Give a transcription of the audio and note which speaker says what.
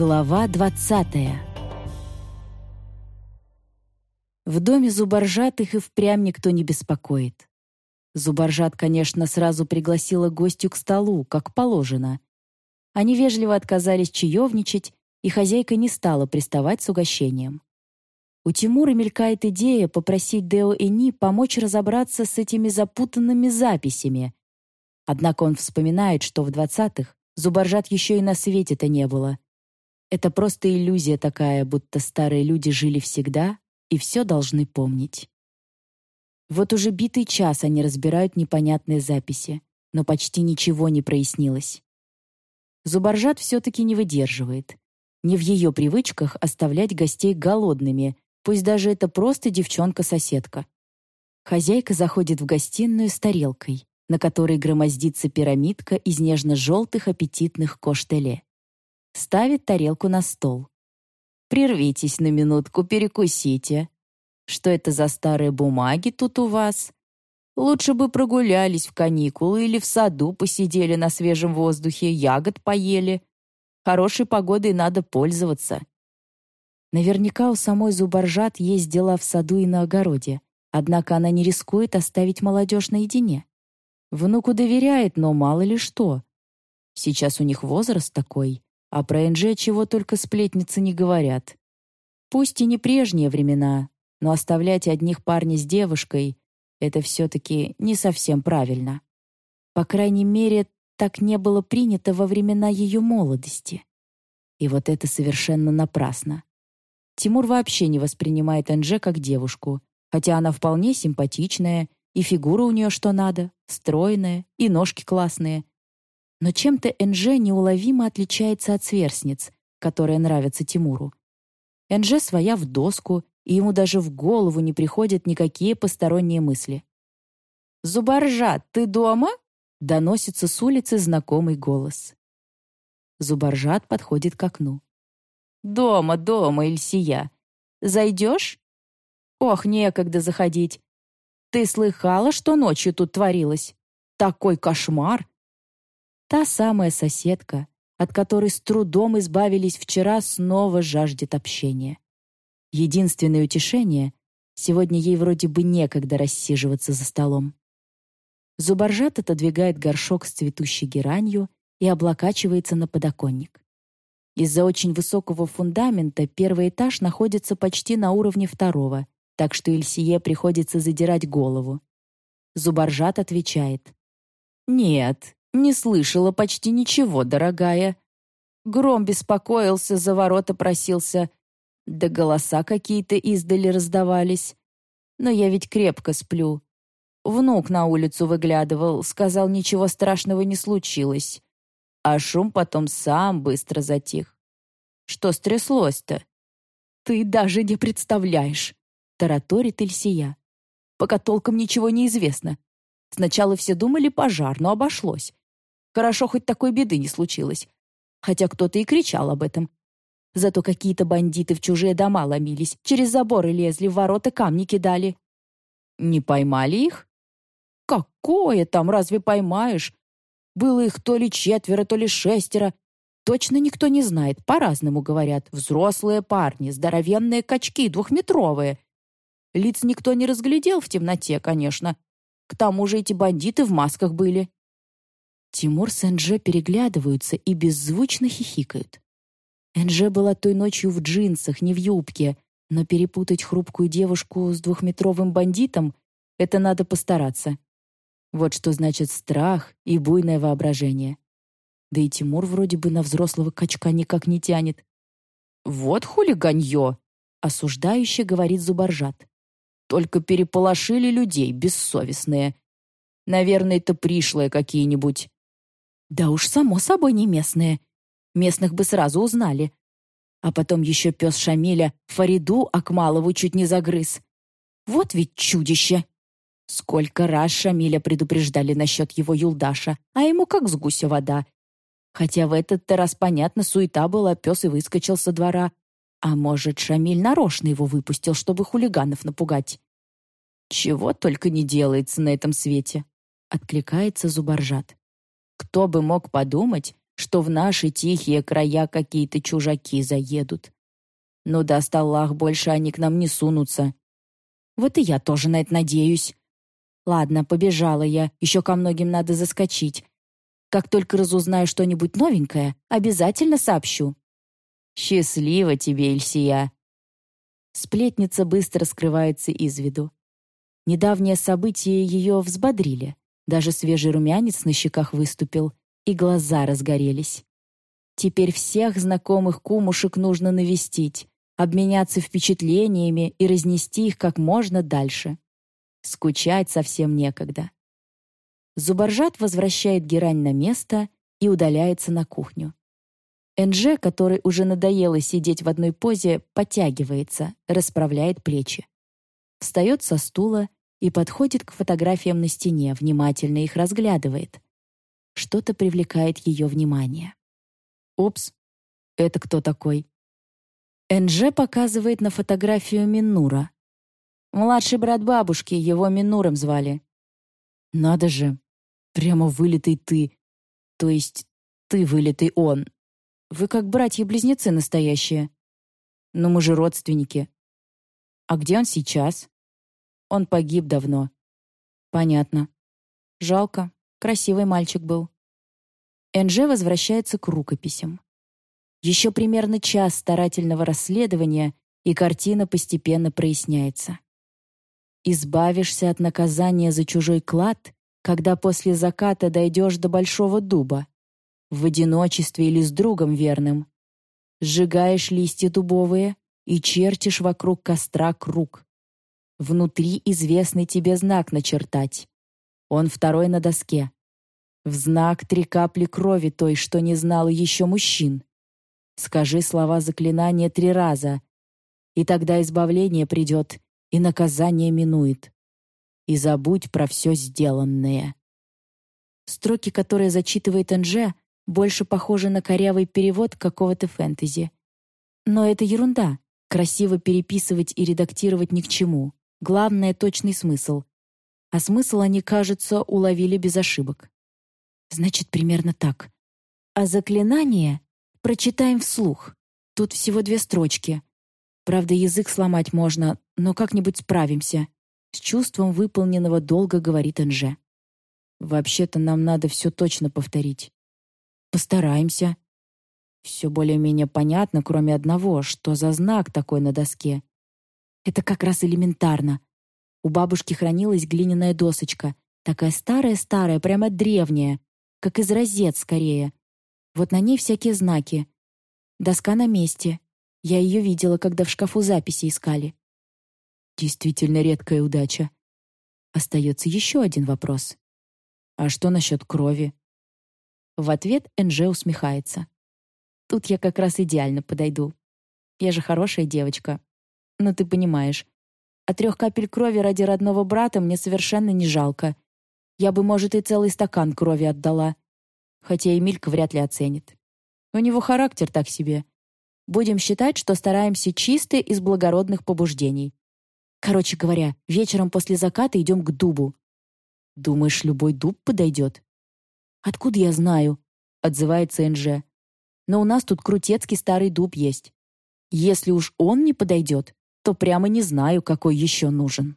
Speaker 1: Глава двадцатая В доме зубаржатых и впрямь никто не беспокоит. Зубаржат, конечно, сразу пригласила гостю к столу, как положено. Они вежливо отказались чаевничать, и хозяйка не стала приставать с угощением. У Тимура мелькает идея попросить Део Эни помочь разобраться с этими запутанными записями. Однако он вспоминает, что в двадцатых зубаржат еще и на свете-то не было. Это просто иллюзия такая, будто старые люди жили всегда и все должны помнить. Вот уже битый час они разбирают непонятные записи, но почти ничего не прояснилось. Зубаржат все-таки не выдерживает. Не в ее привычках оставлять гостей голодными, пусть даже это просто девчонка-соседка. Хозяйка заходит в гостиную с тарелкой, на которой громоздится пирамидка из нежно-желтых аппетитных коштеле. Ставит тарелку на стол. «Прервитесь на минутку, перекусите. Что это за старые бумаги тут у вас? Лучше бы прогулялись в каникулы или в саду посидели на свежем воздухе, ягод поели. Хорошей погодой надо пользоваться. Наверняка у самой Зубаржат есть дела в саду и на огороде, однако она не рискует оставить молодежь наедине. Внуку доверяет, но мало ли что. Сейчас у них возраст такой, а про НЖ чего только сплетницы не говорят. Пусть и не прежние времена, но оставлять одних парня с девушкой — это все-таки не совсем правильно. По крайней мере, так не было принято во времена ее молодости. И вот это совершенно напрасно. Тимур вообще не воспринимает Энже как девушку, хотя она вполне симпатичная, и фигура у нее что надо, стройная, и ножки классные. Но чем-то Энже неуловимо отличается от сверстниц, которые нравятся Тимуру. Энже своя в доску, и ему даже в голову не приходят никакие посторонние мысли. «Зубаржат, ты дома?» — доносится с улицы знакомый голос. Зубаржат подходит к окну. «Дома, дома, Ильсия. Зайдешь?» «Ох, некогда заходить. Ты слыхала, что ночью тут творилось? Такой кошмар!» Та самая соседка, от которой с трудом избавились вчера, снова жаждет общения. Единственное утешение — сегодня ей вроде бы некогда рассиживаться за столом. Зубаржат отодвигает горшок с цветущей геранью и облокачивается на подоконник. Из-за очень высокого фундамента первый этаж находится почти на уровне второго, так что Ильсие приходится задирать голову. Зубаржат отвечает. «Нет, не слышала почти ничего, дорогая. Гром беспокоился, за ворота просился. Да голоса какие-то издали раздавались. Но я ведь крепко сплю. Внук на улицу выглядывал, сказал, ничего страшного не случилось а шум потом сам быстро затих. Что стряслось-то? Ты даже не представляешь, тараторит Ильсия. Пока толком ничего не известно. Сначала все думали пожар, но обошлось. Хорошо, хоть такой беды не случилось. Хотя кто-то и кричал об этом. Зато какие-то бандиты в чужие дома ломились, через заборы лезли, в ворота камни кидали. Не поймали их? Какое там, разве поймаешь? Было их то ли четверо, то ли шестеро. Точно никто не знает, по-разному говорят. Взрослые парни, здоровенные качки, двухметровые. Лиц никто не разглядел в темноте, конечно. К тому же эти бандиты в масках были. Тимур с Энже переглядываются и беззвучно хихикают. Энже была той ночью в джинсах, не в юбке, но перепутать хрупкую девушку с двухметровым бандитом — это надо постараться. Вот что значит страх и буйное воображение. Да и Тимур вроде бы на взрослого качка никак не тянет. «Вот хулиганье!» — осуждающе говорит Зубаржат. «Только переполошили людей, бессовестные. Наверное, это пришлые какие-нибудь». «Да уж, само собой, не местные. Местных бы сразу узнали. А потом еще пес Шамиля Фариду Акмалову чуть не загрыз. Вот ведь чудище!» Сколько раз Шамиля предупреждали насчет его юлдаша, а ему как с гуся вода. Хотя в этот-то раз, понятно, суета была, пес и выскочил со двора. А может, Шамиль нарочно его выпустил, чтобы хулиганов напугать? «Чего только не делается на этом свете!» — откликается Зубаржат. «Кто бы мог подумать, что в наши тихие края какие-то чужаки заедут. Но даст Аллах, больше они к нам не сунутся. Вот и я тоже на это надеюсь. Ладно, побежала я, еще ко многим надо заскочить. Как только разузнаю что-нибудь новенькое, обязательно сообщу. Счастливо тебе, Эльсия. Сплетница быстро скрывается из виду. Недавние события ее взбодрили. Даже свежий румянец на щеках выступил, и глаза разгорелись. Теперь всех знакомых кумушек нужно навестить, обменяться впечатлениями и разнести их как можно дальше. Скучать совсем некогда. Зубаржат возвращает герань на место и удаляется на кухню. Энже, который уже надоело сидеть в одной позе, подтягивается, расправляет плечи. Встает со стула и подходит к фотографиям на стене, внимательно их разглядывает. Что-то привлекает ее внимание. «Опс, это кто такой?» Энже показывает на фотографию Минура. Младший брат бабушки, его Минуром звали. «Надо же, прямо вылитый ты. То есть ты вылитый он. Вы как братья-близнецы настоящие. Но мы же родственники. А где он сейчас? Он погиб давно. Понятно. Жалко. Красивый мальчик был. Энже возвращается к рукописям. Еще примерно час старательного расследования, и картина постепенно проясняется. Избавишься от наказания за чужой клад, когда после заката дойдешь до большого дуба, в одиночестве или с другом верным. Сжигаешь листья дубовые и чертишь вокруг костра круг. Внутри известный тебе знак начертать. Он второй на доске. В знак три капли крови той, что не знал еще мужчин. Скажи слова заклинания три раза, и тогда избавление придет, и наказание минует. И забудь про все сделанное. Строки, которые зачитывает Энже, больше похоже на корявый перевод какого-то фэнтези. Но это ерунда. Красиво переписывать и редактировать ни к чему. Главное — точный смысл. А смысл они, кажется, уловили без ошибок. Значит, примерно так. А заклинание прочитаем вслух. Тут всего две строчки. Правда, язык сломать можно, но как-нибудь справимся. С чувством выполненного долга говорит Энже. Вообще-то нам надо все точно повторить. Постараемся. Все более-менее понятно, кроме одного, что за знак такой на доске. Это как раз элементарно. У бабушки хранилась глиняная досочка, такая старая-старая, прямо древняя, как из розет скорее. Вот на ней всякие знаки. Доска на месте. Я ее видела, когда в шкафу записи искали. Действительно редкая удача. Остается еще один вопрос. А что насчет крови? В ответ Энже усмехается. Тут я как раз идеально подойду. Я же хорошая девочка. Но ты понимаешь, а трех капель крови ради родного брата мне совершенно не жалко. Я бы, может, и целый стакан крови отдала. Хотя Эмилька вряд ли оценит. У него характер так себе. Будем считать, что стараемся чисто из благородных побуждений. Короче говоря, вечером после заката идем к дубу. Думаешь, любой дуб подойдет? «Откуда я знаю?» — отзывается НЖ. «Но у нас тут крутецкий старый дуб есть. Если уж он не подойдет, то прямо не знаю, какой еще нужен».